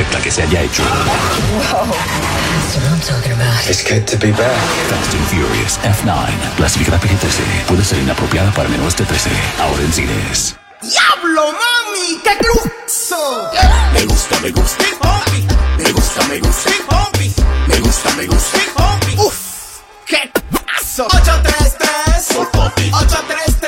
perfecta que se haya hecho. Wow. That's what I'm talking about. It's good to be back. Fast and Furious F9. Clasificada PG-13. Puede ser inapropiada para menores de 13. Ahora en cines. ¡Diablo, mami! ¡Qué cruzo! Me gusta, me gusta. Me gusta, me gusta. Me gusta, me gusta. ¡Uf! ¡Qué paso! 833 833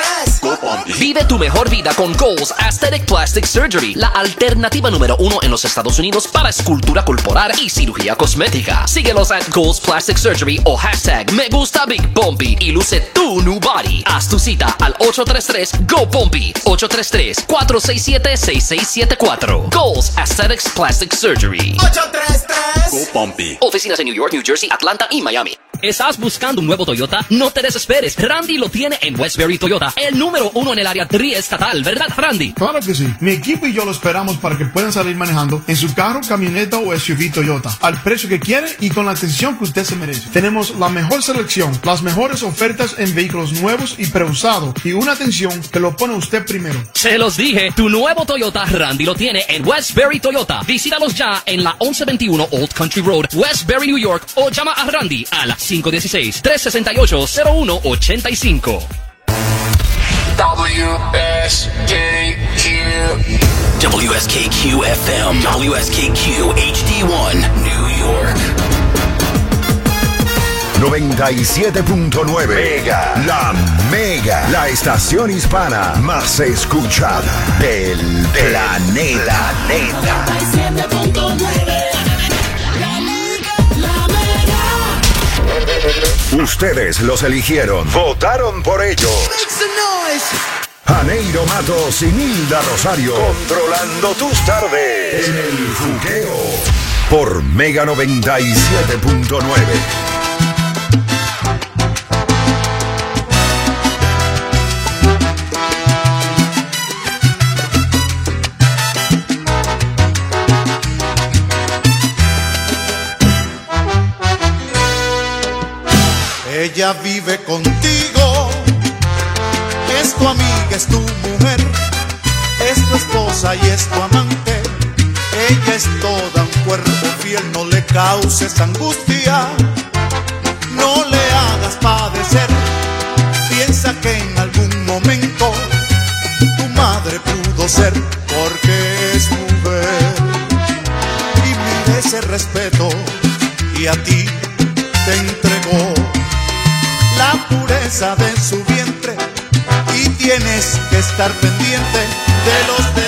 Vive tu mejor vida con Goals Aesthetic Plastic Surgery, la alternativa número uno en los Estados Unidos para escultura corporal y cirugía cosmética. Síguelos at Goals Plastic Surgery o hashtag Me Gusta Big Bumpy y luce tu new body. Haz tu cita al 833 Go Bumpy 833-467-6674. Goals Aesthetics Plastic Surgery. 833 Bumpy. Oficinas en New York, New Jersey, Atlanta y Miami. ¿Estás buscando un nuevo Toyota? No te desesperes. Randy lo tiene en Westbury Toyota, el número uno en el área triestatal, ¿verdad, Randy? Claro que sí. Mi equipo y yo lo esperamos para que puedan salir manejando en su carro, camioneta o SUV Toyota al precio que quiere y con la atención que usted se merece. Tenemos la mejor selección, las mejores ofertas en vehículos nuevos y preusados y una atención que lo pone usted primero. Se los dije, tu nuevo Toyota Randy lo tiene en Westbury Toyota. Visítalos ya en la 1121 Old Country Road, Westbury, New York o llama a Randy al 516-368-0185. WSKQ FM. WSKQ HD1. New York. 97.9 Mega. La Mega. La estación hispana más escuchada del planeta. planeta. Ustedes los eligieron. Votaron por ellos. Janeiro Matos y Nilda Rosario. Controlando tus tardes. En el juqueo. Por Mega 97.9. Ella vive contigo, es tu amiga, es tu mujer, es tu esposa y es tu amante. Ella es toda un cuerpo fiel, no le causes angustia, no le hagas padecer. Piensa que en algún momento tu madre pudo ser, porque es mujer. Y merece respeto y a ti te entregó de su vientre y tienes que estar pendiente de los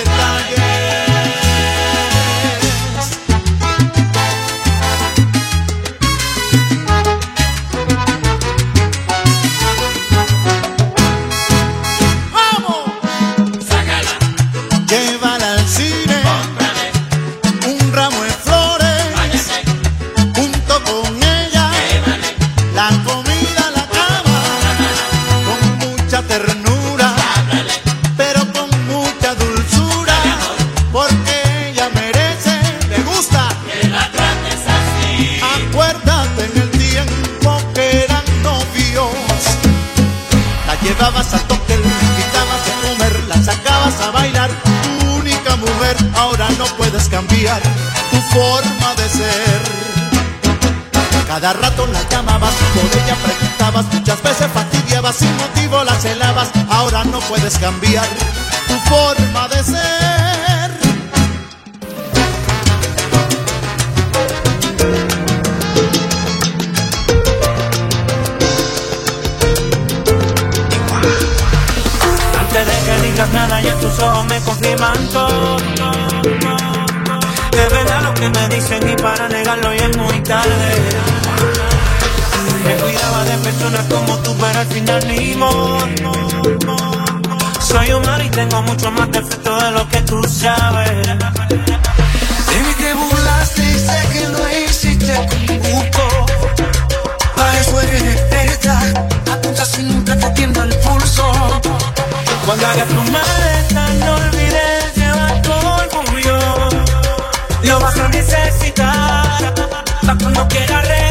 ser. Cada rato la llamabas, por ella preguntabas, muchas veces fastidiabas, sin motivo la celabas, ahora no puedes cambiar tu forma de ser. Antes de que digas nada, ya tus ojos me confirman todo. De verdad que me dicen y para negarlo ya es muy tarde. Me cuidaba de personas como tú, pero al final ni modo. Soy humano y tengo mucho más defectos de lo que tú sabes. Dime que burlaste y sé que lo hiciste gusto. Para eso eres experta, apunta sin nunca te tiembla el pulso. Cuando hagas tu maleta, necesitar. Cuando quieras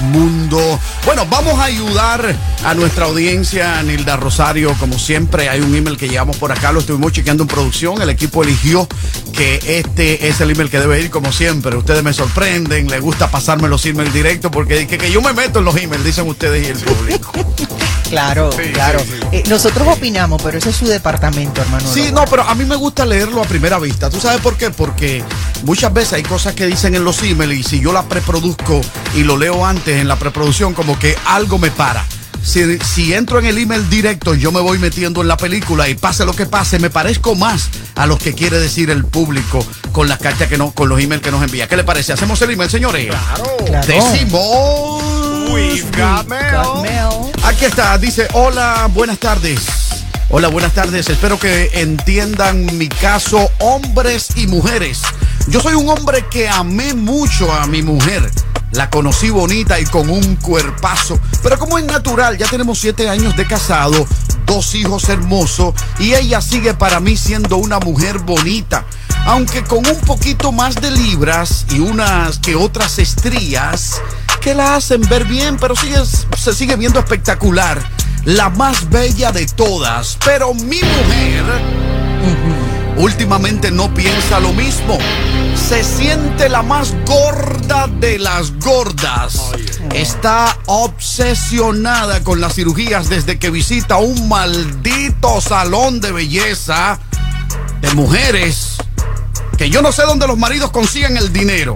Mundo. Bueno, vamos a ayudar a nuestra audiencia, Nilda Rosario. Como siempre, hay un email que llevamos por acá, lo estuvimos chequeando en producción. El equipo eligió que este es el email que debe ir, como siempre. Ustedes me sorprenden, les gusta pasarme los emails directos porque que, que yo me meto en los emails, dicen ustedes y el público. Claro, Sí, claro. sí, sí. Eh, nosotros opinamos, pero ese es su departamento, hermano. Sí, no, pero a mí me gusta leerlo a primera vista. ¿Tú sabes por qué? Porque muchas veces hay cosas que dicen en los emails y si yo la preproduzco y lo leo antes en la preproducción, como que algo me para. Si, si entro en el email directo, yo me voy metiendo en la película y pase lo que pase, me parezco más a lo que quiere decir el público con las cartas que no, con los emails que nos envía. ¿Qué le parece? ¿Hacemos el email, señores? Claro. Decimos. We've got mail. Aquí está, dice, hola, buenas tardes. Hola, buenas tardes. Espero que entiendan mi caso, hombres y mujeres. Yo soy un hombre que amé mucho a mi mujer. La conocí bonita y con un cuerpazo. Pero como es natural, ya tenemos siete años de casado, dos hijos hermosos y ella sigue para mí siendo una mujer bonita. Aunque con un poquito más de libras y unas que otras estrías que la hacen ver bien, pero sigue, se sigue viendo espectacular. La más bella de todas. Pero mi mujer últimamente no piensa lo mismo. Se siente la más gorda de las gordas. Está obsesionada con las cirugías desde que visita un maldito salón de belleza de mujeres que yo no sé dónde los maridos consiguen el dinero.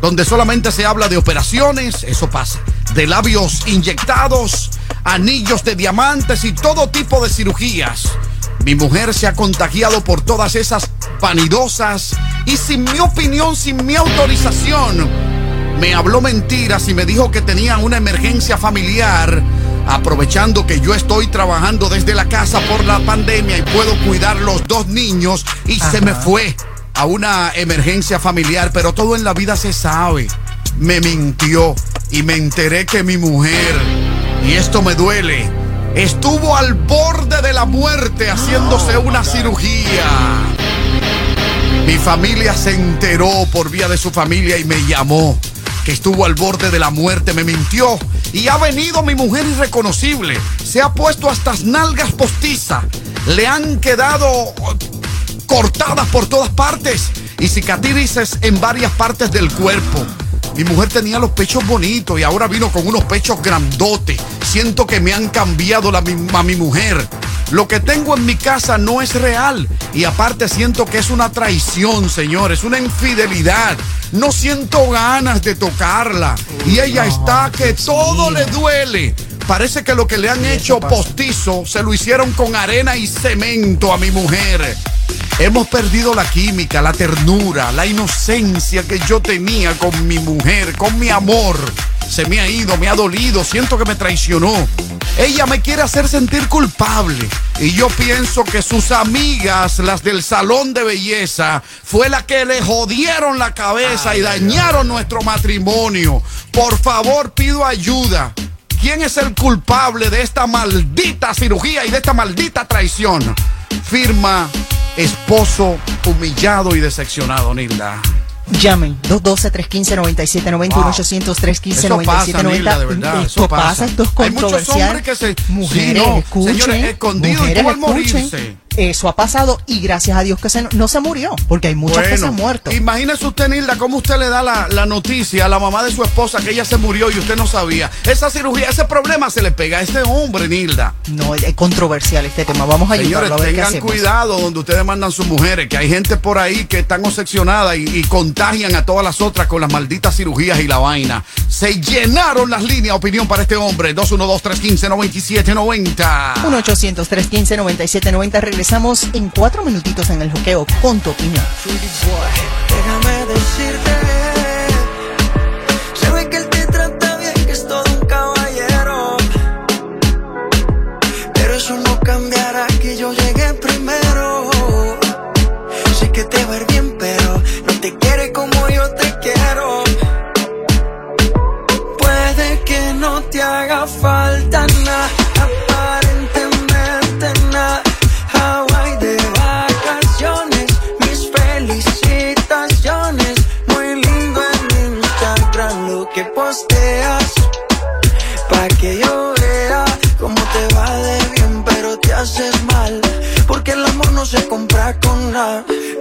Donde solamente se habla de operaciones, eso pasa, de labios inyectados, anillos de diamantes y todo tipo de cirugías. Mi mujer se ha contagiado por todas esas vanidosas y sin mi opinión, sin mi autorización, me habló mentiras y me dijo que tenía una emergencia familiar, aprovechando que yo estoy trabajando desde la casa por la pandemia y puedo cuidar los dos niños y se me fue a una emergencia familiar, pero todo en la vida se sabe. Me mintió y me enteré que mi mujer, y esto me duele, estuvo al borde de la muerte haciéndose una cirugía. Mi familia se enteró por vía de su familia y me llamó. Que estuvo al borde de la muerte, me mintió. Y ha venido mi mujer irreconocible. Se ha puesto hasta nalgas postizas. Le han quedado cortadas por todas partes y cicatrices en varias partes del cuerpo. Mi mujer tenía los pechos bonitos y ahora vino con unos pechos grandotes. Siento que me han cambiado la, a mi mujer. Lo que tengo en mi casa no es real. Y aparte siento que es una traición, señores, una infidelidad. No siento ganas de tocarla. Y ella está que todo le duele. Parece que lo que le han hecho postizo se lo hicieron con arena y cemento a mi mujer. Hemos perdido la química, la ternura, la inocencia que yo tenía con mi mujer, con mi amor. Se me ha ido, me ha dolido, siento que me traicionó. Ella me quiere hacer sentir culpable. Y yo pienso que sus amigas, las del salón de belleza, fue la que le jodieron la cabeza y dañaron nuestro matrimonio. Por favor, pido ayuda. ¿Quién es el culpable de esta maldita cirugía y de esta maldita traición? Firma esposo humillado y decepcionado, Nilda. Llamen 212-315-9790, Wow. 800-315-9790. Eso pasa, Nilda, de verdad, Esto eso pasa. esto es Hay muchos hombres que se- Mujeres, Sí, no, escuchen. señores, escondido y tú al morirse. Eso ha pasado y gracias a Dios que se, no se murió, porque hay muchas que se han muerto. Imagínese usted, Nilda, cómo usted le da la, la noticia a la mamá de su esposa que ella se murió y usted no sabía. Esa cirugía, ese problema se le pega a este hombre, Nilda. No, es controversial este tema. Vamos a Señores, ayudarlo a ver tengan cuidado donde ustedes mandan sus mujeres, que hay gente por ahí que están obsesionadas y, y contagian a todas las otras con las malditas cirugías y la vaina. Se llenaron las líneas. Opinión para este hombre. 212-315-9790. 1-800-315-9790. Regresamos en cuatro minutitos en el juqueo con tu opinión. Déjame decirte, con.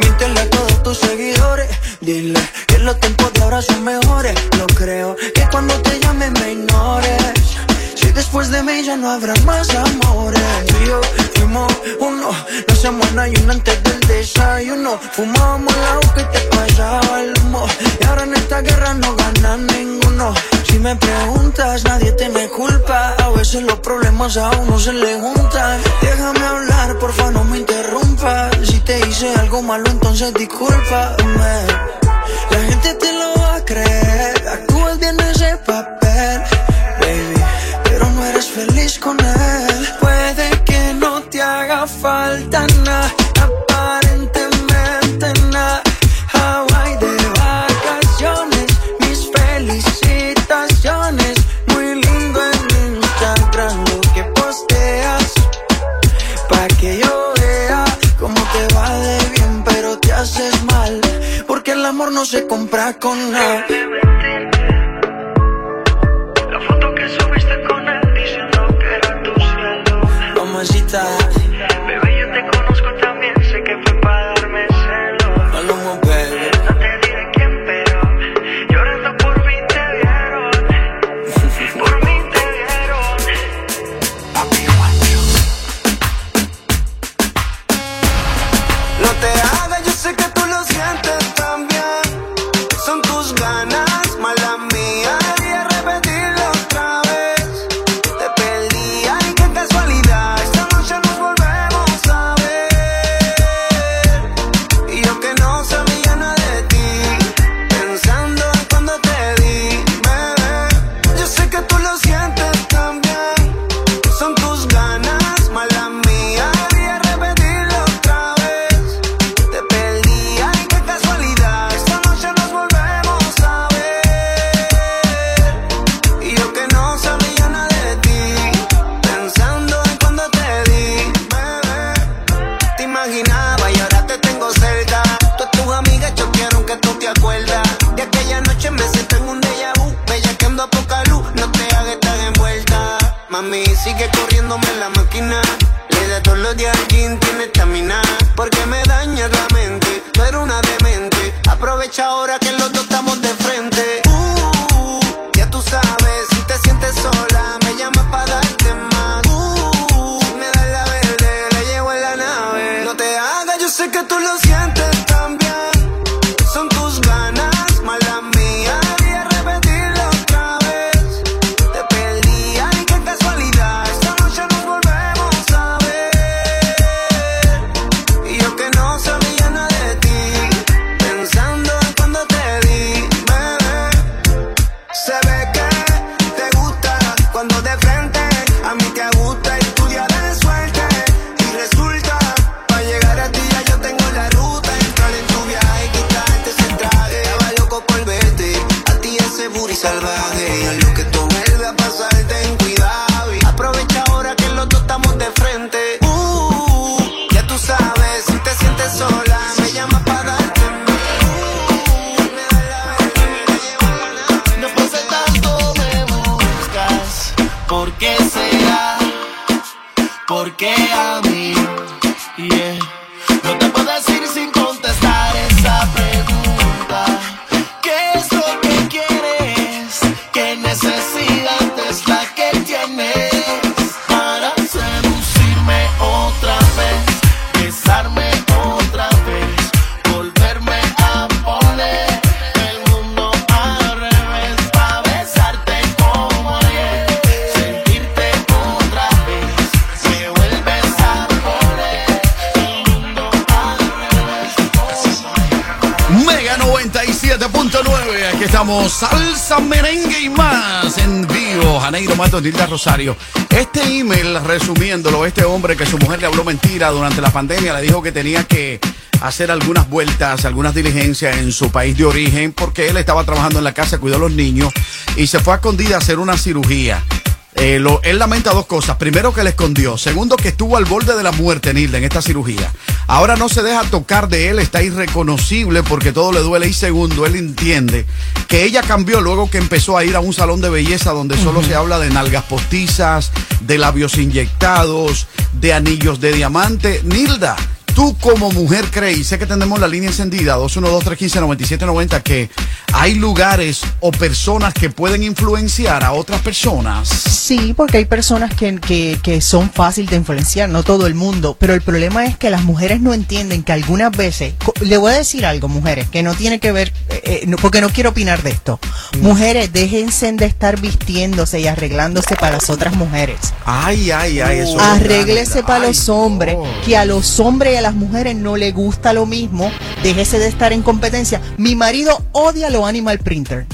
Míntele a todos tus seguidores. Dile que los tiempos de ahora son mejores. No creo que cuando te llame me ignores. Si después de mí ya no habrá más amores. Tú y yo fuimos uno. No se muera y uno antes del desayuno. Fumábamos la hoja y te pasaba el humo. Y ahora en esta guerra no gana ninguno. Si me preguntas, nadie te me culpa. A veces los problemas a uno se le juntan. Déjame hablar, porfa, no me interesa si te hice algo malo, entonces discúlpame. La gente te lo va a creer. Actúas bien ese papel, baby. Pero no eres feliz con él. Puede que no te haga falta nada. amor no se compra con nada. La foto que subiste con él diciendo que era tu cielo. Mamacita. Rosario. Este email, resumiéndolo, este hombre que su mujer le habló mentira durante la pandemia, le dijo que tenía que hacer algunas vueltas, algunas diligencias en su país de origen, porque él estaba trabajando en la casa, cuidó a los niños y se fue a escondida a hacer una cirugía. Eh, lo, él lamenta dos cosas. Primero, que le escondió. Segundo, que estuvo al borde de la muerte, Nilda, en esta cirugía. Ahora no se deja tocar de él, está irreconocible porque todo le duele. Y segundo, él entiende que ella cambió luego que empezó a ir a un salón de belleza donde solo se habla de nalgas postizas, de labios inyectados, de anillos de diamante. Nilda, tú como mujer crees, y sé que tenemos la línea encendida, 212-315-9790, que hay lugares o personas que pueden influenciar a otras personas. Sí, porque hay personas que, que, que son fáciles de influenciar, no todo el mundo. Pero el problema es que las mujeres no entienden que algunas veces, le voy a decir algo, mujeres, que no tiene que ver, eh, eh, no- porque no quiero opinar de esto. Mujeres, déjense de estar vistiéndose y arreglándose para las otras mujeres. Ay, ay, ay, eso. es Arréglese para Ay, los hombres, que a los hombres y a las mujeres no le gusta lo mismo, déjese de estar en competencia. Mi marido odia los animal printer.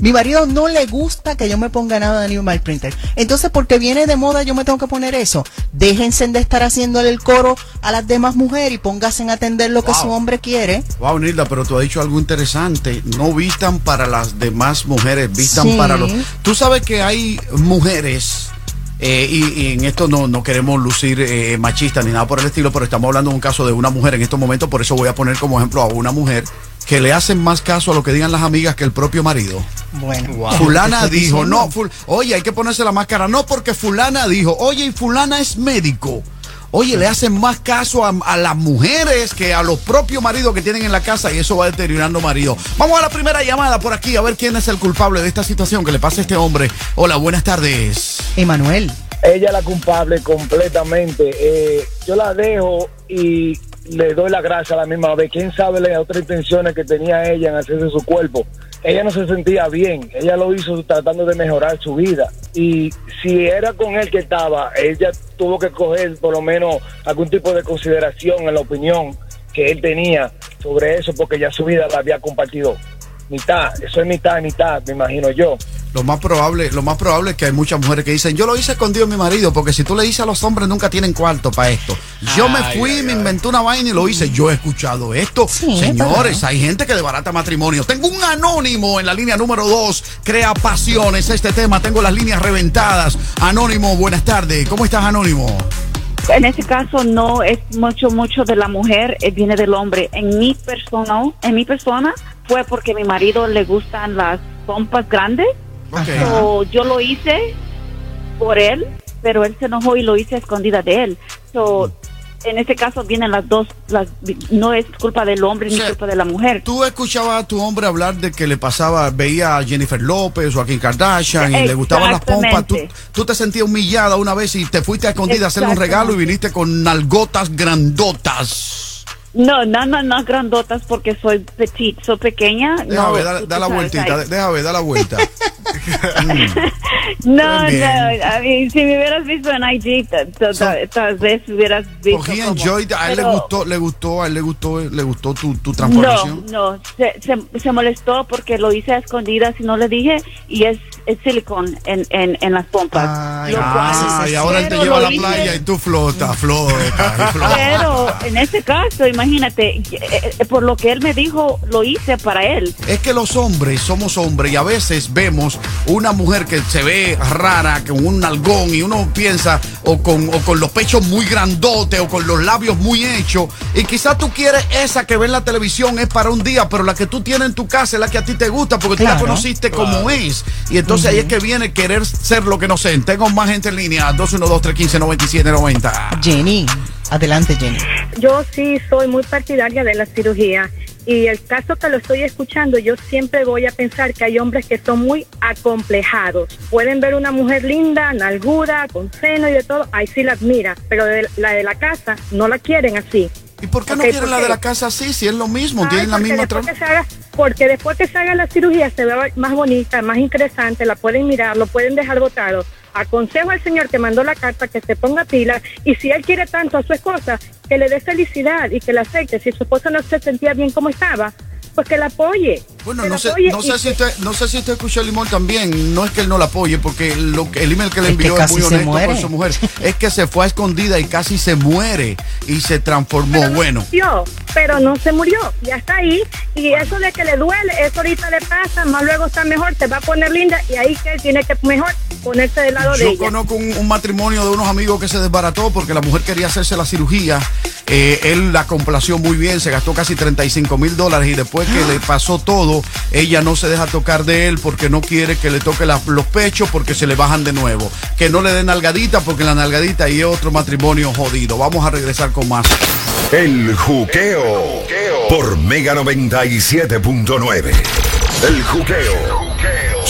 Mi marido no le gusta que yo me ponga nada de animal printer. Entonces, porque viene de moda, yo me tengo que poner eso. Déjense de estar haciéndole el coro a las demás mujeres y pónganse a atender lo que su hombre quiere. Wow, Nilda, pero tú has dicho algo interesante. No vistan para las demás mujeres, vistan Sí. para los. Tú sabes que hay mujeres. Eh, y, y en esto no, no queremos lucir eh, machistas ni nada por el estilo, pero estamos hablando de un caso de una mujer en estos momentos, por eso voy a poner como ejemplo a una mujer que le hacen más caso a lo que digan las amigas que el propio marido. Bueno, Fulana ¿Qué estoy dijo, diciendo? no, ful- oye, hay que ponerse la máscara, no porque fulana dijo, oye, y fulana es médico. Oye, le hacen más caso a, a las mujeres que a los propios maridos que tienen en la casa y eso va deteriorando marido. Vamos a la primera llamada por aquí a ver quién es el culpable de esta situación que le pasa a este hombre. Hola, buenas tardes. Emanuel. Ella es la culpable completamente. Eh, yo la dejo y le doy la gracia a la misma vez. ¿Quién sabe las otras intenciones que tenía ella en hacerse su cuerpo? Ella no se sentía bien. Ella lo hizo tratando de mejorar su vida. Y si era con él que estaba, ella tuvo que coger por lo menos algún tipo de consideración en la opinión que él tenía sobre eso, porque ya su vida la había compartido. Mitad, eso es mitad, mitad, me imagino yo. Lo más probable, lo más probable es que hay muchas mujeres que dicen, yo lo hice escondido a mi marido, porque si tú le dices a los hombres nunca tienen cuarto para esto. Yo me fui, ay, me ay. inventé una vaina y lo hice. Yo he escuchado esto. Señores, hay gente que debarata matrimonio. Tengo un anónimo en la línea número 2, crea pasiones este tema. Tengo las líneas reventadas. Anónimo, buenas tardes. ¿Cómo estás, Anónimo? En este caso no es mucho mucho de la mujer, eh, viene del hombre. En mi persona, en mi persona fue porque mi marido le gustan las pompas grandes. So, yo lo hice por él, pero él se enojó y lo hice a escondida de él. So, en este caso vienen las dos, las, no es culpa del hombre ni culpa de la mujer. Tú escuchabas a tu hombre hablar de que le pasaba, veía a Jennifer López o a Kim Kardashian y le gustaban las pompas. Tú, tú te sentías humillada una vez y te fuiste a escondida a hacerle un regalo y viniste con nalgotas grandotas. No, no, no, no grandotas porque soy petit, soy pequeña. Déjame no, ver, da, la sabes, vueltita, ay. déjame ver, da la vuelta. No, no, Bien. a mí, si me hubieras visto en IG, ta- ta- ta- tal vez hubieras visto. Cogí enjoy, a él le gustó, le gustó, a él le gustó, le gustó tu, tu transformación. No, no, se, se, se molestó porque lo hice a escondidas y no le dije, y es, es silicón en, en, en las pompas. Cual- Ah, y ahora él te lleva a la playa y tú flotas, y flotas. Pero en este caso, imagínate, eh, eh, por lo que él me dijo, lo hice para él. Es que los hombres somos hombres y a veces vemos una mujer que se ve rara, con un nalgón y uno piensa o con, o con los pechos muy grandotes o con los labios muy hechos y quizás tú quieres esa que ves en la televisión es para un día, pero la que tú tienes en tu casa es la que a ti te gusta porque tú la Claro. conociste como es y entonces ahí es que viene querer ser lo que no sé. Tengo más gente en línea, 212-315-9790. Jenny, adelante Jenny. Yo sí soy muy partidaria de la cirugía y el caso que lo estoy escuchando, yo siempre voy a pensar que hay hombres que son muy acomplejados. Pueden ver una mujer linda, nalguda, con seno y de todo, ahí sí la admira, pero de- la de la casa no la quieren así. ¿Y por qué no quieren la de la casa así si es lo mismo? Tienen la misma después tra- que se haga, porque después que se haga la cirugía se ve más bonita, más interesante, la pueden mirar, lo pueden dejar botado. Aconsejo al señor que mandó la carta que se ponga pila y si él quiere tanto a su esposa, que le dé felicidad y que la acepte. Si su esposa no se sentía bien como estaba, pues que la apoye. Bueno, no sé, no sé si usted, no sé si usted escuchó el limón también. No es que él no la apoye, porque lo que- el email que le Es que envió es muy honesto con su mujer. Es que se fue a escondida y casi se muere y se transformó. Bueno, murió, pero no se murió, ya está ahí y eso de que le duele, eso ahorita le pasa, más luego está mejor, se va a poner linda y ahí que él tiene que mejor ponerse del lado de yo ella. conozco un, un matrimonio de unos amigos que se desbarató porque la mujer quería hacerse la cirugía Eh, él la complació muy bien, se gastó casi 35 mil dólares y después que le pasó todo, ella no se deja tocar de él porque no quiere que le toque la- los pechos porque se le bajan de nuevo. Que no le den nalgadita porque la nalgadita y otro matrimonio jodido. Vamos a regresar con más. El juqueo. Por Mega 97.9. El juqueo.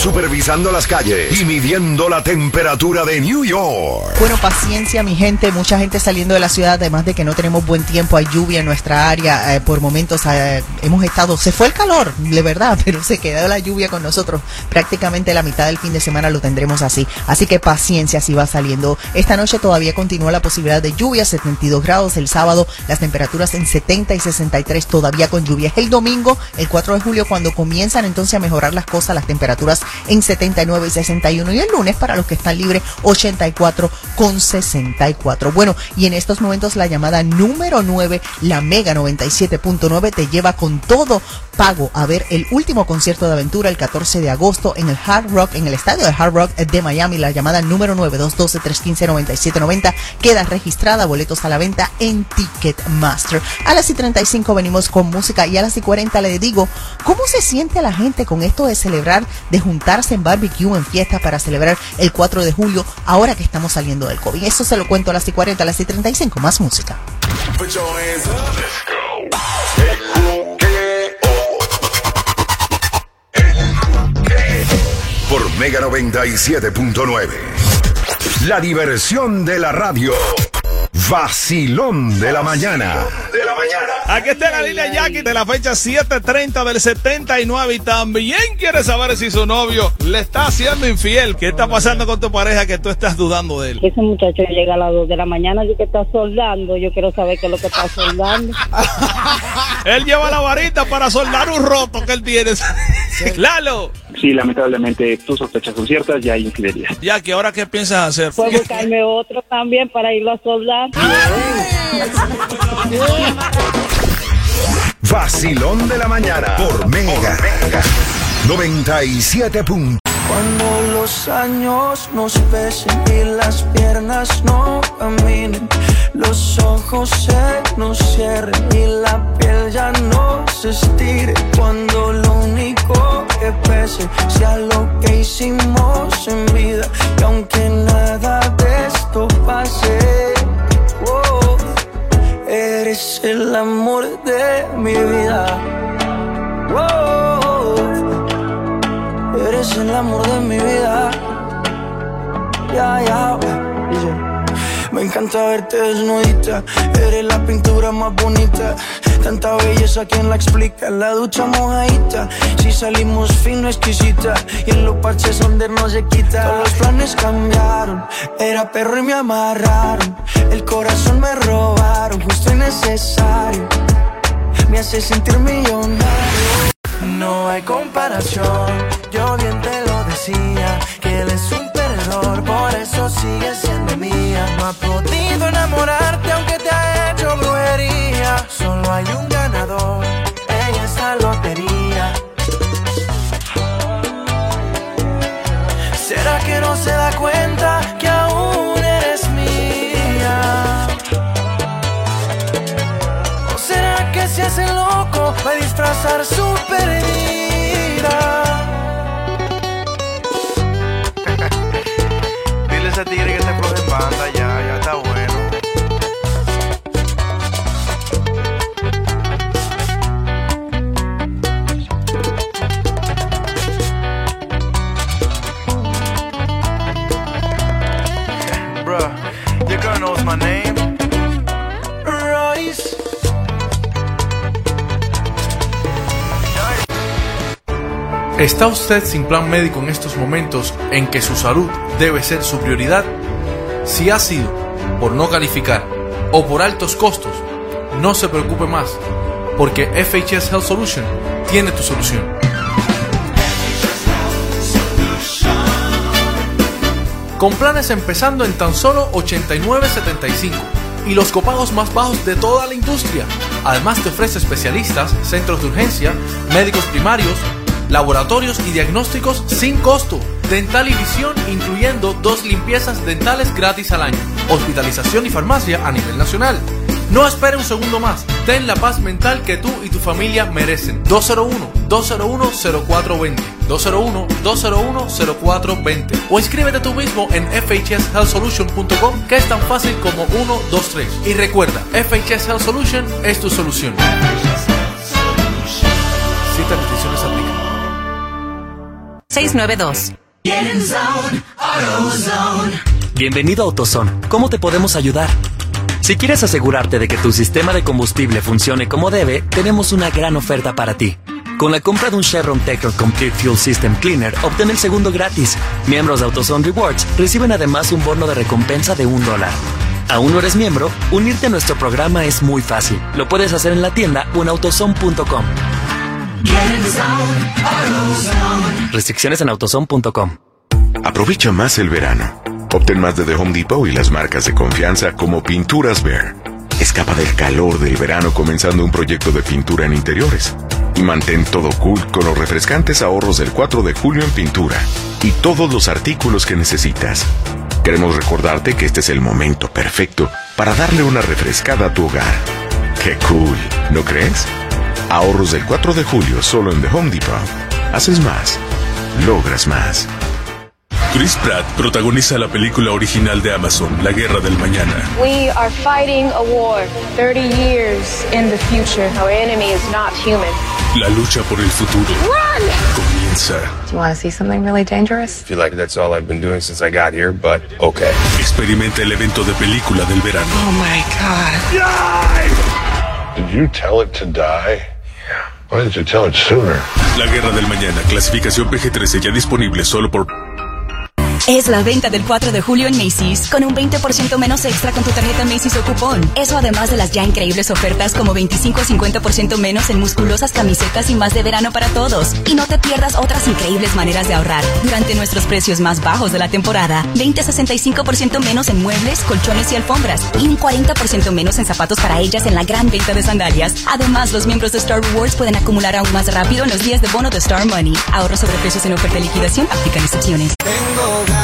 Supervisando las calles y midiendo la temperatura de New York. Bueno, paciencia, mi gente. Mucha gente saliendo de la ciudad, además de que no tenemos buen tiempo, hay lluvia en nuestra área. eh, por momentos eh, hemos estado. Se fue el calor, de verdad, pero se quedó la lluvia con nosotros. Prácticamente la mitad del fin de semana lo tendremos así. Así que paciencia si va saliendo. Esta noche todavía continúa la posibilidad de lluvia, 72 grados. El sábado, las temperaturas en 70 y 63, todavía con lluvia. Es el domingo, el 4 de julio, cuando comienzan entonces a mejorar las cosas, las temperaturas en 79 y 61. Y el lunes, para los que están libres, 84 con 64. Bueno, y en estos momentos la llamada número 9, la Mega 97.9, te lleva con todo pago a ver el último concierto de aventura el 14 de agosto en el Hard Rock, en el estadio de Hard Rock de Miami. La llamada número 9, 212-315-9790 queda registrada. Boletos a la venta en Ticketmaster. A las y 35 venimos con música y a las y 40 le digo, ¿cómo se siente la gente con esto de celebrar, de juntarse en barbecue, en fiesta para celebrar el 4 de julio, ahora que estamos saliendo del COVID? Eso se lo cuento a las y 40, a las y 35, más música. Up. Mega 97.9. La diversión de la radio. Vacilón de la mañana. De la mañana. Aquí está la línea Jackie de la fecha 7:30 del 79 y también quiere saber si su novio le está haciendo infiel. ¿Qué está pasando con tu pareja que tú estás dudando de él? Ese muchacho llega a las 2 de la mañana y que está soldando. Yo quiero saber qué es lo que está soldando. Él lleva la varita para soldar un roto que él tiene. Lalo. Sí, lamentablemente tus sospechas son ciertas, ya hay infidelidad. Jackie, ¿ahora qué piensas hacer? Puedo buscarme otro también para irlo a soldar. Vacilón de la mañana. Por Mega. 97. Cuando los años nos pesen y las piernas no caminen, los ojos se nos cierren y la piel ya no se estire. Cuando lo único sea lo que hicimos en vida, y aunque nada de esto pase, oh, eres el amor de mi vida. Oh, Eres el amor de mi vida. Ya. Dice, Me encanta verte desnudita. Eres la pintura más bonita. Tanta belleza, ¿quién la explica? La ducha mojadita. Si salimos fino, exquisita. Y en los parches donde no se quita. Todos los planes cambiaron. Era perro y me amarraron. El corazón me robaron. Justo y necesario. Me hace sentir millonario. No hay comparación, yo bien te lo decía, que él es un perdedor, por eso sigue siendo mía. No ha podido enamorarte aunque te ha hecho brujería, solo hay un ganador en esta lotería. ¿Será que no se da cuenta que aún eres mía? ¿O será que se hace loco para disfrazar su perdida? Dile a tigre que te floje en banda ¿Está usted sin plan médico en estos momentos en que su salud debe ser su prioridad? Si ha sido por no calificar o por altos costos, no se preocupe más, porque FHS Health Solution tiene tu solución. Con planes empezando en tan solo 89.75 y los copagos más bajos de toda la industria. Además te ofrece especialistas, centros de urgencia, médicos primarios, laboratorios y diagnósticos sin costo, dental y visión incluyendo dos limpiezas dentales gratis al año, hospitalización y farmacia a nivel nacional. No espere un segundo más. Ten la paz mental que tú y tu familia merecen. 201-201-0420. 201-201-0420. O inscríbete tú mismo en fhshealthsolution.com que es tan fácil como 1, 2, 3. Y recuerda, FHS Health Solution es tu solución. 692. Bienvenido a AutoZone. ¿Cómo te podemos ayudar? Si quieres asegurarte de que tu sistema de combustible funcione como debe, tenemos una gran oferta para ti. Con la compra de un Chevron Tector Complete Fuel System Cleaner, obtén el segundo gratis. Miembros de AutoZone Rewards reciben además un bono de recompensa de un dólar. ¿Aún no eres miembro? Unirte a nuestro programa es muy fácil. Lo puedes hacer en la tienda o en autozone.com. Restricciones en autozone.com. Aprovecha más el verano. Obtén más de The Home Depot y las marcas de confianza como Pinturas Bear. Escapa del calor del verano comenzando un proyecto de pintura en interiores. Y mantén todo cool con los refrescantes ahorros del 4 de julio en pintura. Y todos los artículos que necesitas. Queremos recordarte que este es el momento perfecto para darle una refrescada a tu hogar. ¡Qué cool! ¿No crees? Ahorros del 4 de julio solo en The Home Depot. Haces más. Logras más. Chris Pratt protagoniza la película original de Amazon, La Guerra del Mañana. We are fighting a war 30 years in the future. Our enemy is not human. La lucha por el futuro Run! comienza. Do you want to see something really dangerous? feel like that's all I've been doing since I got here, but okay. Experimenta el evento de película del verano. Oh my god. Did you tell it to die? Yeah. Why didn't you tell it sooner? La Guerra del Mañana, clasificación PG-13 ya disponible solo por Es la venta del 4 de julio en Macy's con un 20% menos extra con tu tarjeta Macy's o cupón. Eso además de las ya increíbles ofertas como 25 a 50% menos en musculosas camisetas y más de verano para todos. Y no te pierdas otras increíbles maneras de ahorrar durante nuestros precios más bajos de la temporada. 20 a 65% menos en muebles, colchones y alfombras. Y un 40% menos en zapatos para ellas en la gran venta de sandalias. Además, los miembros de Star Rewards pueden acumular aún más rápido en los días de bono de Star Money. Ahorros sobre precios en oferta de liquidación. Aplican excepciones. Tengo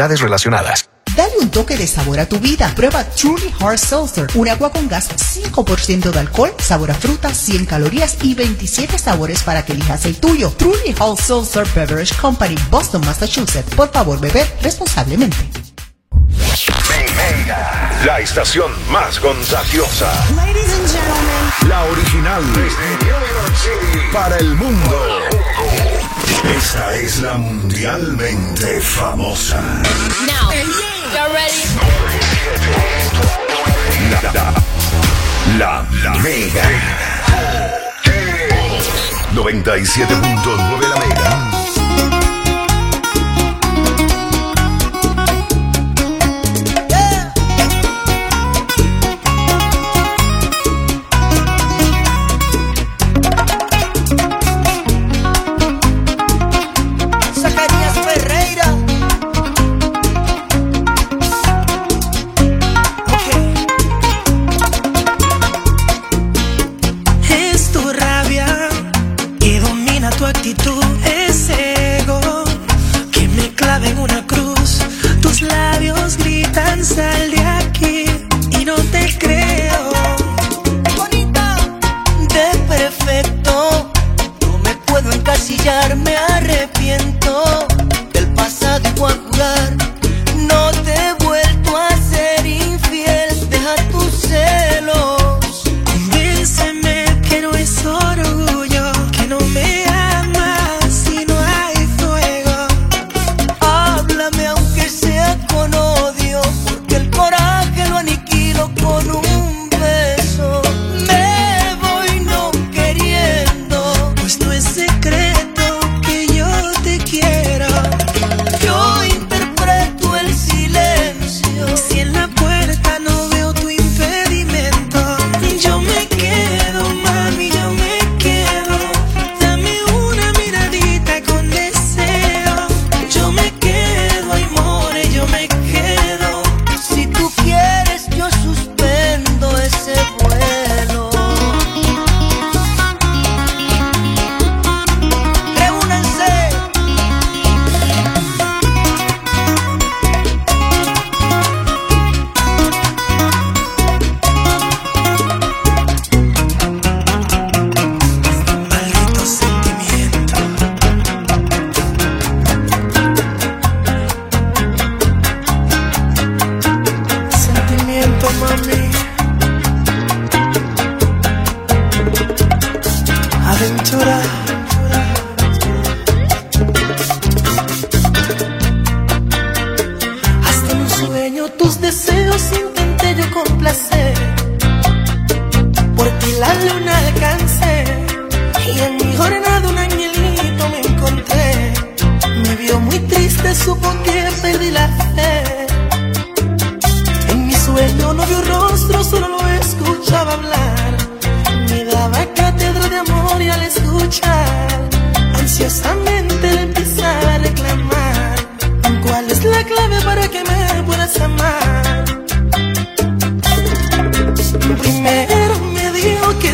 Unidades relacionadas. Dale un toque de sabor a tu vida. Prueba Truly Hard Seltzer, un agua con gas 5% de alcohol, sabor a fruta, 100 calorías y 27 sabores para que elijas el tuyo. Truly Hard Seltzer Beverage Company, Boston, Massachusetts. Por favor, beber responsablemente. La estación más contagiosa. Ladies and gentlemen. La original. Desde New York City. Para el mundo. Esta es la mundialmente famosa. Now, y'all ready? La, la, la Mega. 97.9 la Mega.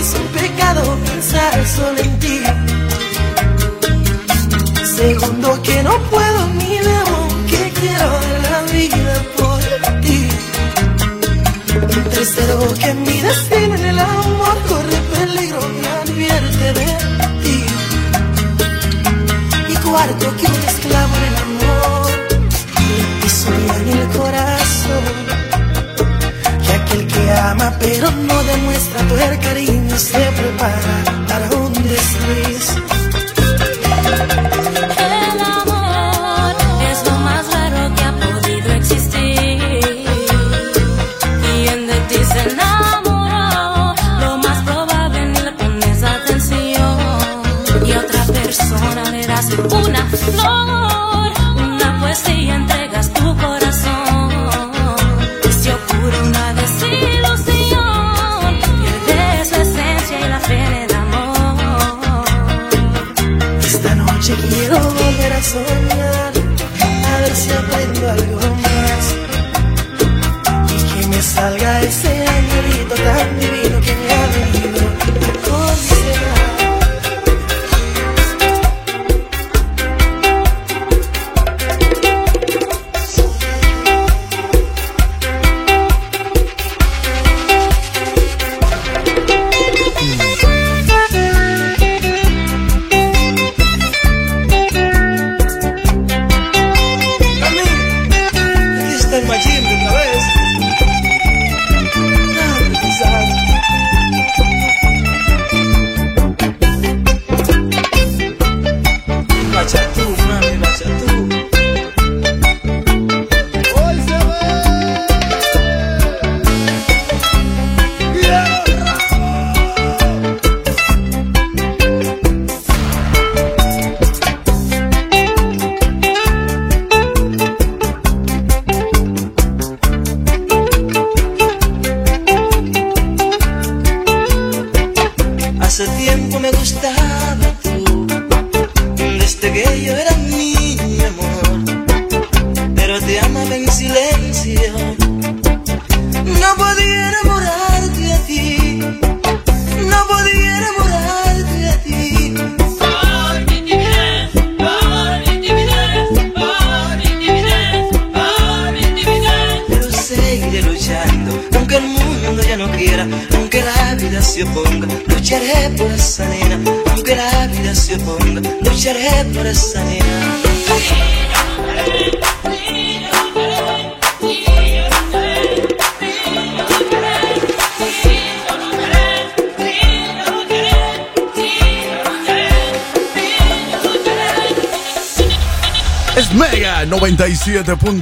Es un pecado pensar solo en ti. Segundo que no puedo ni debo, que quiero la vida por ti. Tercero que mi destino en el amor corre peligro, me advierte de ti. Y cuarto que un esclavo en el amor le pisotea en el corazón. Que aquel que ama pero no demuestra tu cariño se prepara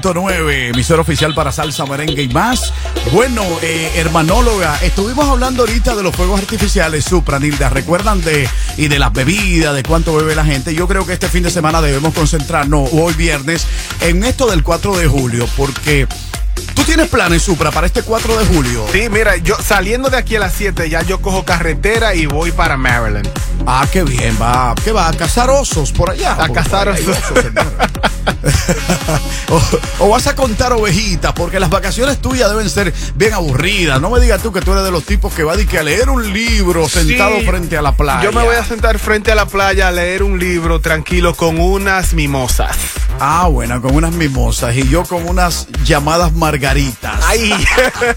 97.9, emisora oficial para salsa, merengue y más. Bueno, eh, hermanóloga, estuvimos hablando ahorita de los fuegos artificiales, Supra, Nilda. ¿Recuerdan de y de las bebidas, de cuánto bebe la gente? Yo creo que este fin de semana debemos concentrarnos, hoy viernes, en esto del 4 de julio, porque tú tienes planes, Supra, para este 4 de julio. Sí, mira, yo saliendo de aquí a las 7 ya yo cojo carretera y voy para Maryland. Ah, qué bien, va. ¿Qué va? ¿A cazar osos por allá? A cazar hay osos. o, o vas a contar ovejitas, porque las vacaciones tuyas deben ser bien aburridas. No me digas tú que tú eres de los tipos que va a, leer un libro sentado Sí, frente a la playa. Yo me voy a sentar frente a la playa a leer un libro tranquilo con unas mimosas. Ah, bueno, con unas mimosas y yo con unas llamadas margaritas. Ay.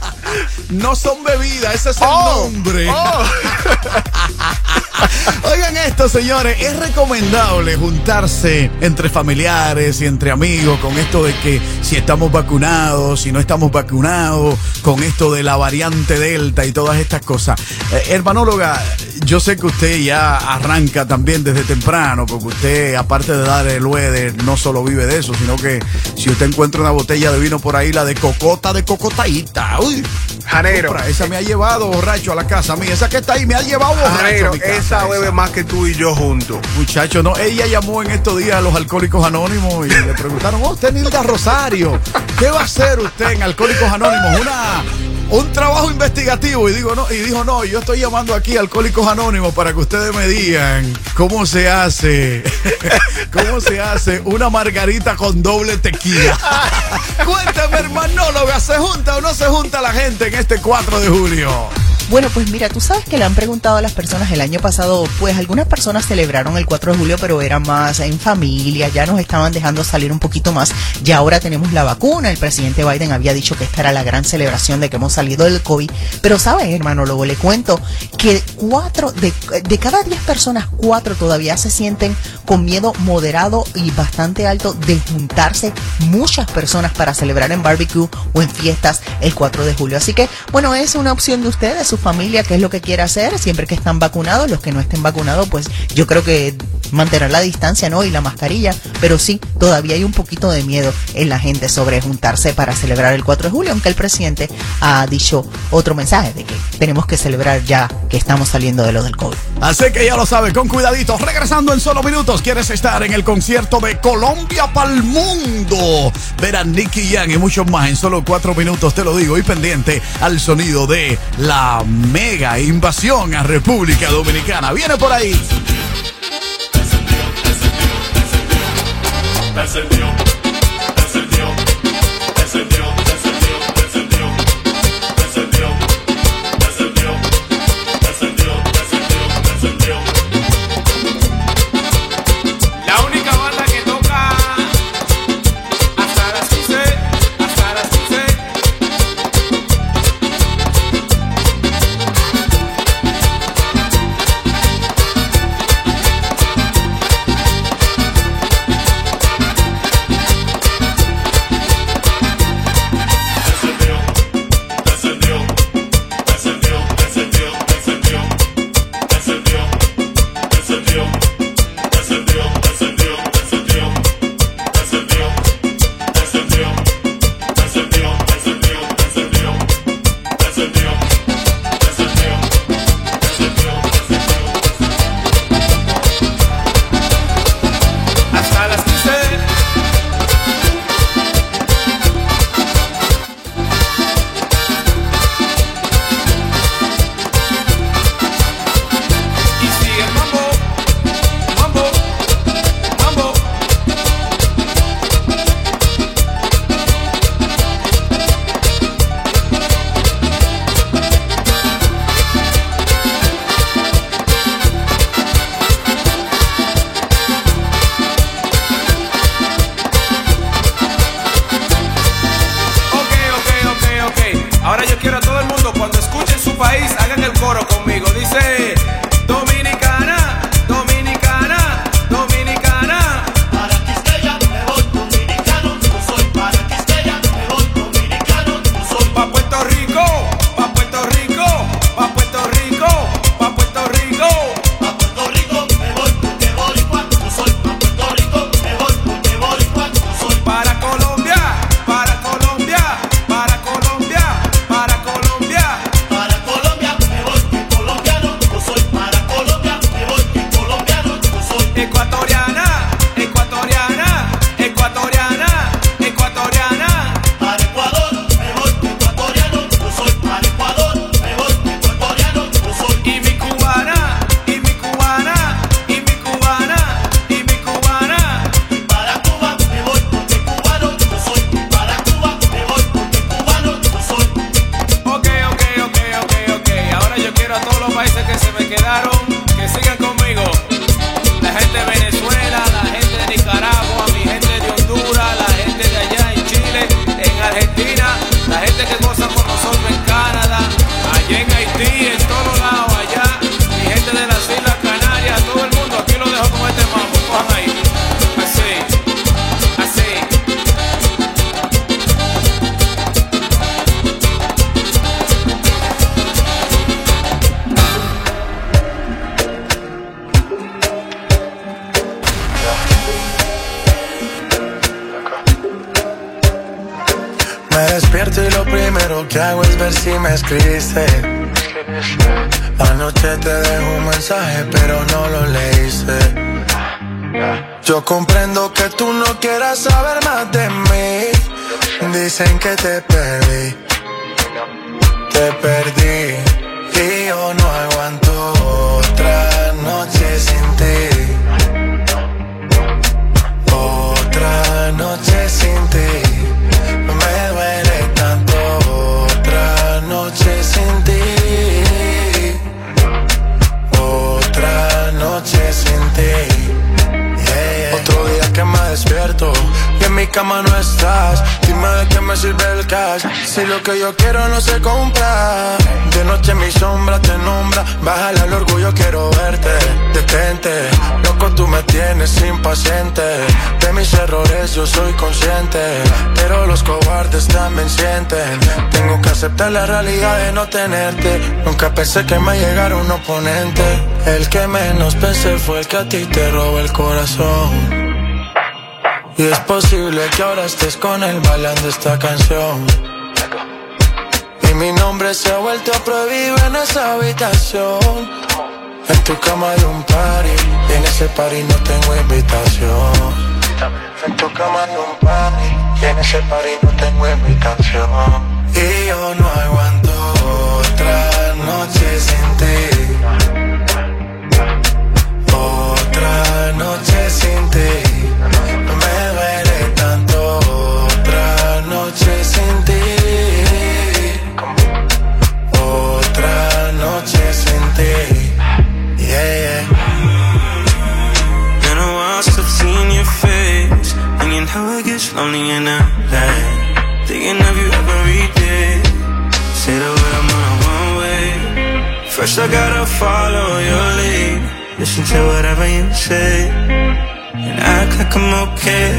no son bebidas, ese es el Oh, nombre. oh. Oigan esto, señores, es recomendable juntarse entre familiares y entre amigos con esto de que si estamos vacunados, si no estamos vacunados, con esto de la variante Delta y todas estas cosas. Eh, hermanóloga, yo sé que usted ya arranca también desde temprano, porque usted, aparte de dar el weather, no solo vive de eso, sino que si usted encuentra una botella de vino por ahí, la de cocota de cocotaíta, uy, Janero. compra, esa me ha llevado borracho a la casa mía, esa que está ahí me ha llevado borracho a mi casa. Marta bebe más que tú y yo juntos. Muchacho, no, ella llamó en estos días a los alcohólicos anónimos y le preguntaron, oh, usted Nilda Rosario, ¿qué va a hacer usted en Alcohólicos Anónimos? Una un trabajo investigativo y digo no y dijo no yo estoy llamando aquí a Alcohólicos Anónimos para que ustedes me digan cómo se hace cómo se hace una margarita con doble tequila cuéntame hermanóloga se junta o no se junta la gente en este 4 de julio Bueno, pues mira, tú sabes que le han preguntado a las personas el año pasado, pues algunas personas celebraron el 4 de julio, pero era más en familia, ya nos estaban dejando salir un poquito más, y ahora tenemos la vacuna, el presidente Biden había dicho que esta era la gran celebración de que hemos salido del COVID, pero sabes, hermano, luego le cuento que cuatro, de, de cada 10 personas, cuatro todavía se sienten con miedo moderado y bastante alto de juntarse muchas personas para celebrar en barbecue o en fiestas el 4 de julio. Así que, bueno, es una opción de ustedes, familia, qué es lo que quiere hacer, siempre que están vacunados, los que no estén vacunados, pues yo creo que mantener la distancia, ¿no? Y la mascarilla, pero sí, todavía hay un poquito de miedo en la gente sobre juntarse para celebrar el 4 de julio, aunque el presidente ha dicho otro mensaje de que tenemos que celebrar ya que estamos saliendo de lo del COVID. Así que ya lo sabe, con cuidadito. Regresando en solo minutos, ¿quieres estar en el concierto de Colombia pa'l mundo? Ver a Nicky Young y muchos más en solo cuatro minutos, te lo digo. Y pendiente al sonido de la mega invasión a República Dominicana. Viene por ahí. Primero que hago es ver si me escribiste. Anoche te dejo un mensaje, pero no lo leíste. Yo comprendo que tú no quieras saber más de mí. Dicen que te perdí. Te perdí. Y yo no aguanto otra noche sin ti. Mi cama no estás. Dime de qué me sirve el cash si lo que yo quiero no se compra. De noche mi sombra te nombra. Bájale al orgullo, quiero verte. Detente, loco, tú me tienes impaciente. De mis errores yo soy consciente. Pero los cobardes también sienten. Tengo que aceptar la realidad de no tenerte. Nunca pensé que me llegara un oponente. El que menos pensé fue el que a ti te robó el corazón. Y es posible que ahora estés con él bailando esta canción. Y mi nombre se ha vuelto prohibido en esa habitación. En tu cama hay un party y en ese party no tengo invitación. En tu cama hay un party y en ese party no tengo invitación. Y yo no aguanto otra noche sin ti. Thinking how it gets lonely in LA. Thinking of you every day. Say the word, I'm on a one way. First, I gotta follow your lead. Listen to whatever you say. And act like I'm okay.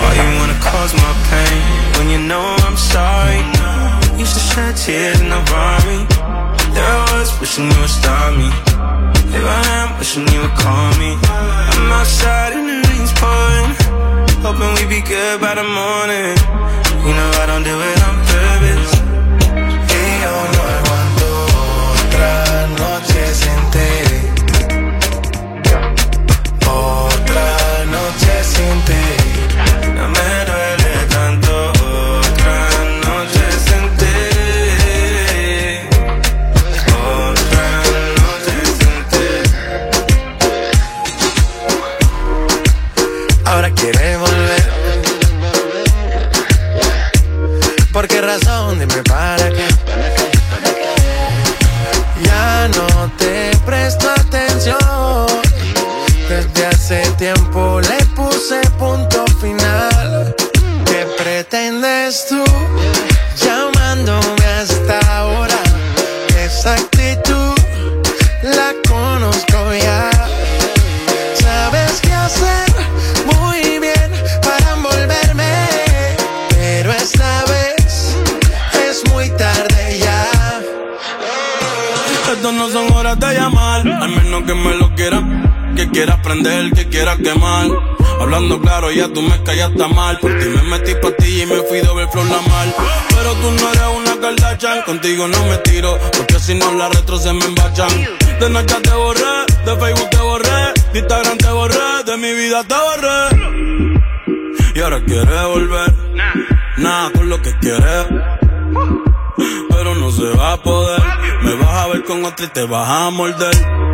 Why you wanna cause my pain? When you know I'm sorry. Used to shed tears in the me. There I was wishing you would stop me. Here I am wishing you would call me. I'm outside and the rain's pouring. Hoping we be good by the morning. You know I don't do it on que quieras prender, que quieras quemar. Hablando claro, ya tú me callaste mal. Por ti me metí pa' ti y me fui doble flor la mal. Pero tú no eres una Kardashian, contigo no me tiro, porque si no las retro se me embachan. De noche te borré, de Facebook te borré, de Instagram te borré, de mi vida te borré. Y ahora quieres volver, nada con lo que quieres. Pero no se va a poder. Me vas a ver con otra y te vas a morder.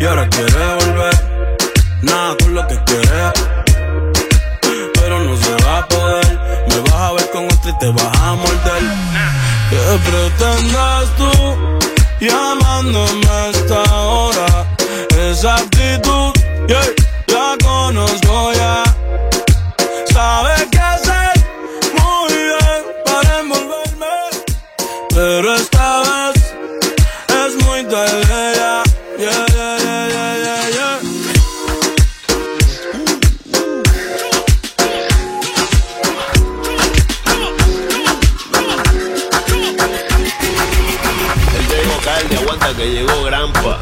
Y ahora quieres volver. Nada con lo que quieres. Pero no se va a poder. Me vas a ver con otra y te vas a morder. ¿Qué pretendes tú llamándome a esta hora? Esa actitud, yeah, la conozco ya. Sabes qué hacer muy bien para envolverme. Pero esta que llegó Grampa.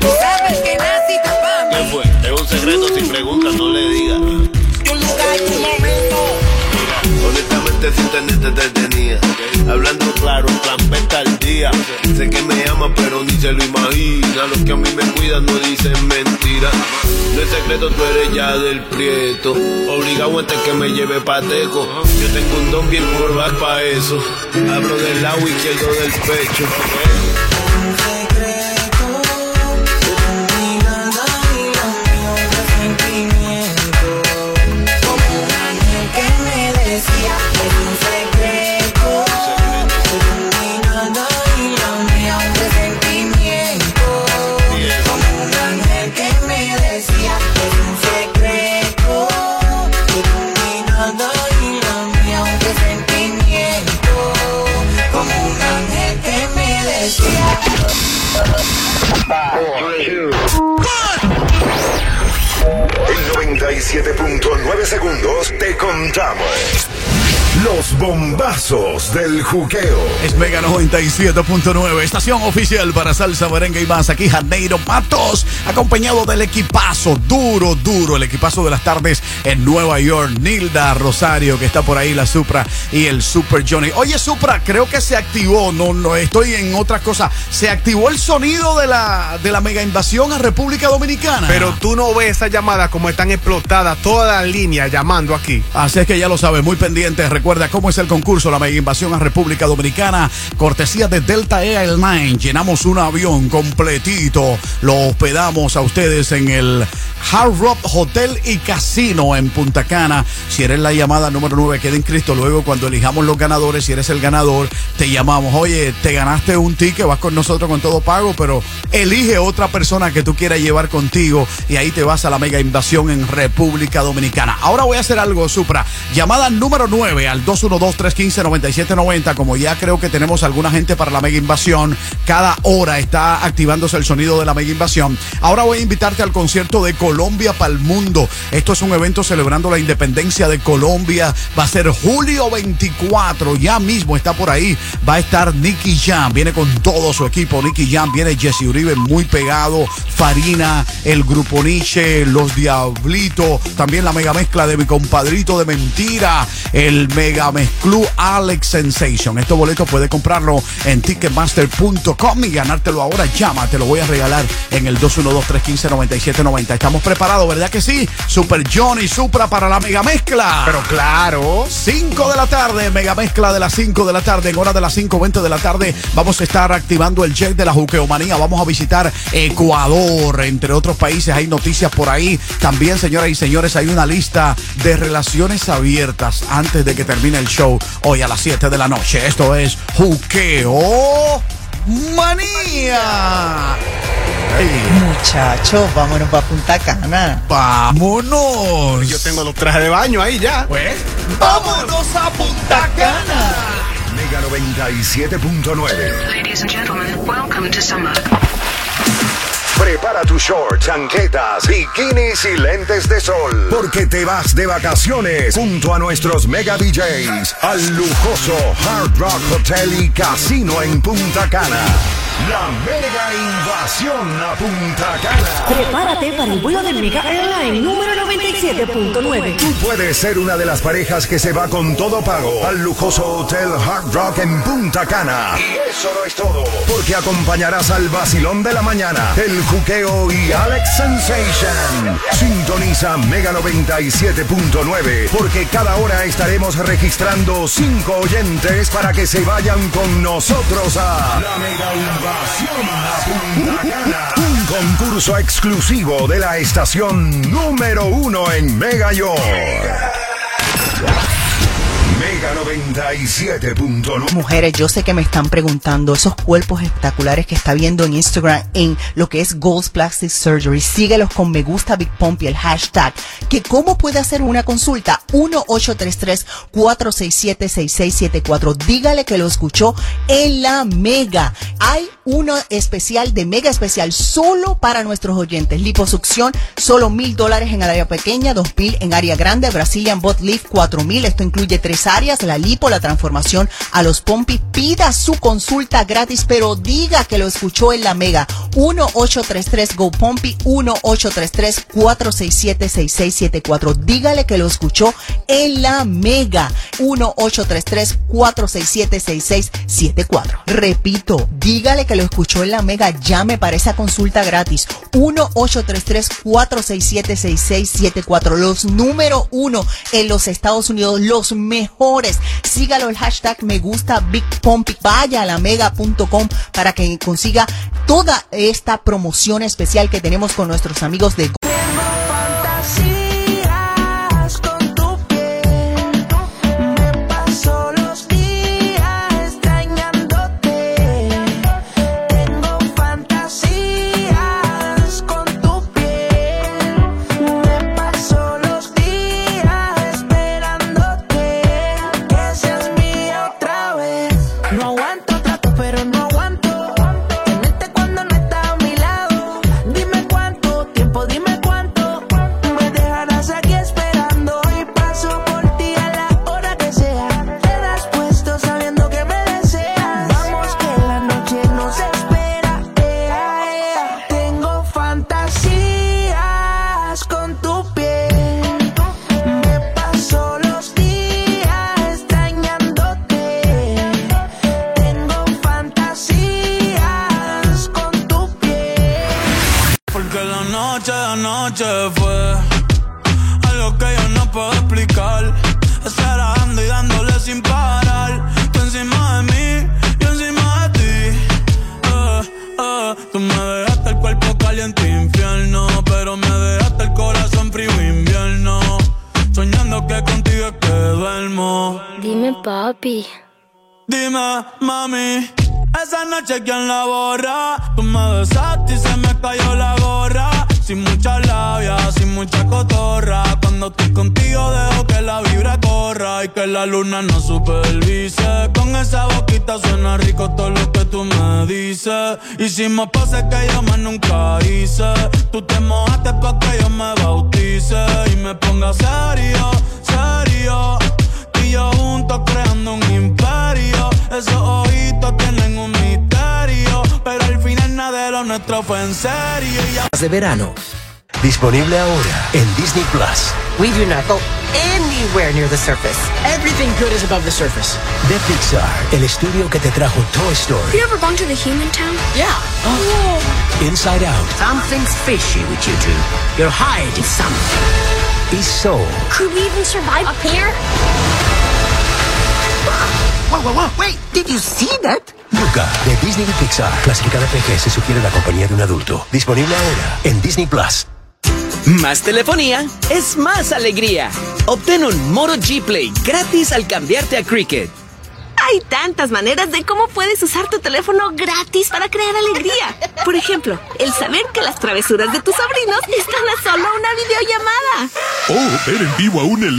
Sabes que naciste pa' ¿Qué fue? Es un secreto, si preguntas no le digas. Y un lugar y un momento. Honestamente sin tenerte te tenía Hablando claro, en plan pesta al día Sé que me ama, pero ni se lo imagina. Los que a mí me cuidan no dicen mentiras. No es secreto, tú eres ya del prieto. Obligado antes que me lleve pateco. Yo tengo un don bien curvas pa' eso. Hablo del lado izquierdo del pecho. 7.9 segundos te contamos los bombazos del juqueo. Es Mega 97.9, estación oficial para salsa, merengue y más. Aquí Janeiro Matos, acompañado del equipazo, duro, duro, el equipazo de las tardes en Nueva York. Nilda Rosario, que está por ahí, la Supra y el Super Johnny. Oye, Supra, creo que se activó, no, no estoy en otra cosa. Se activó el sonido de la, de la mega invasión a República Dominicana. Pero tú no ves esa llamada como están explotadas, toda la línea llamando aquí. Así es que ya lo sabes, muy pendiente. Recuerda cómo es el concurso, la mega invasión a República Dominicana, cortesía de Delta Airlines. Llenamos un avión completito, lo hospedamos a ustedes en el Hard Rock Hotel y Casino en Punta Cana. Si eres la llamada número 9, queda inscrito. Luego, cuando elijamos los ganadores, si eres el ganador, te llamamos. Oye, te ganaste un ticket, vas con nosotros con todo pago, pero elige otra persona que tú quieras llevar contigo y ahí te vas a la mega invasión en República Dominicana. Ahora voy a hacer algo, Supra. Llamada número 9 al 212-315-9790. Como ya creo que tenemos alguna gente para la mega invasión, cada hora está activándose el sonido de la mega invasión. Ahora voy a invitarte al concierto de Colombia para el mundo. Esto es un evento celebrando la independencia de Colombia. Va a ser julio 24. Ya mismo está por ahí. Va a estar Nicky Jam. Viene con todo su equipo. Nicky Jam. Viene Jesse Uribe muy pegado. Farina, el grupo Nietzsche, los Diablitos. También la mega mezcla de mi compadrito de mentira. El mega mezclú Alex Sensation. Estos boletos puedes comprarlo en ticketmaster.com y ganártelo ahora. Llama, te lo voy a regalar en el 212-315-9790. Estamos preparados, ¿verdad que sí? Super Johnny Supra para la mega mezcla. Pero claro. 5 de la tarde, mega mezcla de las 5 de la tarde. En hora de las 5.20 de la tarde vamos a estar activando el jet de la juqueomanía. Vamos a visitar Ecuador, entre otros países. Hay noticias por ahí. También, señoras y señores, hay una lista de relaciones abiertas antes de que termine el show hoy a las 7 de la noche. Esto es Juqueo Manía. Muchachos, vámonos para Punta Cana. Vámonos. Yo tengo los trajes de baño ahí ya. Pues, vámonos a Punta Cana. Mega 97.9. Ladies and gentlemen, welcome to summer. Prepara tus shorts, chancletas, bikinis y lentes de sol. Porque te vas de vacaciones junto a nuestros mega DJs al lujoso Hard Rock Hotel y Casino en Punta Cana. La mega invasión a Punta Cana. Prepárate para el vuelo de Mega Airline número 97.9. Tú puedes ser una de las parejas que se va con todo pago al lujoso Hotel Hard Rock en Punta Cana. Y eso no es todo, porque acompañarás al vacilón de la mañana, el juqueo y Alex Sensation. Sintoniza Mega 97.9, porque cada hora estaremos registrando cinco oyentes para que se vayan con nosotros a la Mega Invasión. Un concurso exclusivo de la estación número uno en Mega York. Mega 97.9. Mujeres, yo sé que me están preguntando esos cuerpos espectaculares que está viendo en Instagram en lo que es Gold's Plastic Surgery. Síguelos con me gusta Big Pump y el hashtag. Que cómo puede hacer una consulta 1-833-467-6674. Dígale que lo escuchó en la Mega. Hay uno especial de Mega especial solo para nuestros oyentes. Liposucción, solo mil dólares en área pequeña, dos mil en área grande. Brazilian Bot Lift, cuatro mil. Esto incluye tres la lipo, la transformación a los pompis, pida su consulta gratis, pero diga que lo escuchó en la Mega. 1833 Go Pompi 1833 467 6674. Dígale que lo escuchó en la Mega. 1833 467 6674. Repito, dígale que lo escuchó en la Mega. Llame para esa consulta gratis. 1833 467 6674. Los número uno en los Estados Unidos, los mejores. Sígalo el hashtag me gusta Big. Vaya a la mega.com para que consiga toda esta promoción especial que tenemos con nuestros amigos de noche de anoche fue algo que yo no puedo explicar. Estar dando y dándole sin parar. Tú encima de mí, yo encima de ti. Eh, eh, tú me dejaste el cuerpo caliente infierno. Pero me dejaste el corazón frío invierno. Soñando que contigo es que duermo. Dime, papi. Dime, mami, esa noche quién la borra. Tú me besaste y se me cayó la gorra. Sin mucha labia, sin mucha cotorra. Cuando estoy contigo dejo que la vibra corra y que la luna no supervise. Con esa boquita suena rico todo lo que tú me dices. Hicimos poses que yo más nunca hice. Tú te mojaste pa' que yo me bautice y me ponga serio, serio. Y yo juntos creando un imperio. Esos ojitos tienen un misterio. Pero al final nada de lo nuestro fue en serio. De verano. Disponible ahora en Disney Plus. We do not go anywhere near the surface. Everything good is above the surface. De Pixar, el estudio que te trajo Toy Story, You ever gone to the human town? Yeah. Oh. Inside Out Something's fishy with you two. You're hiding something. y Soul. Could we even survive up here? Whoa, whoa, whoa. Wait, did you see that? Luca, de Disney y Pixar. Clasificada PG se sugiere la compañía de un adulto. Disponible ahora en Disney Plus. Más telefonía es más alegría. Obtén un Moto G Play gratis al cambiarte a Cricket. Hay tantas maneras de cómo puedes usar tu teléfono gratis para crear alegría. Por ejemplo, el saber que las travesuras de tus sobrinos están a solo una videollamada. Oh, ver en vivo a un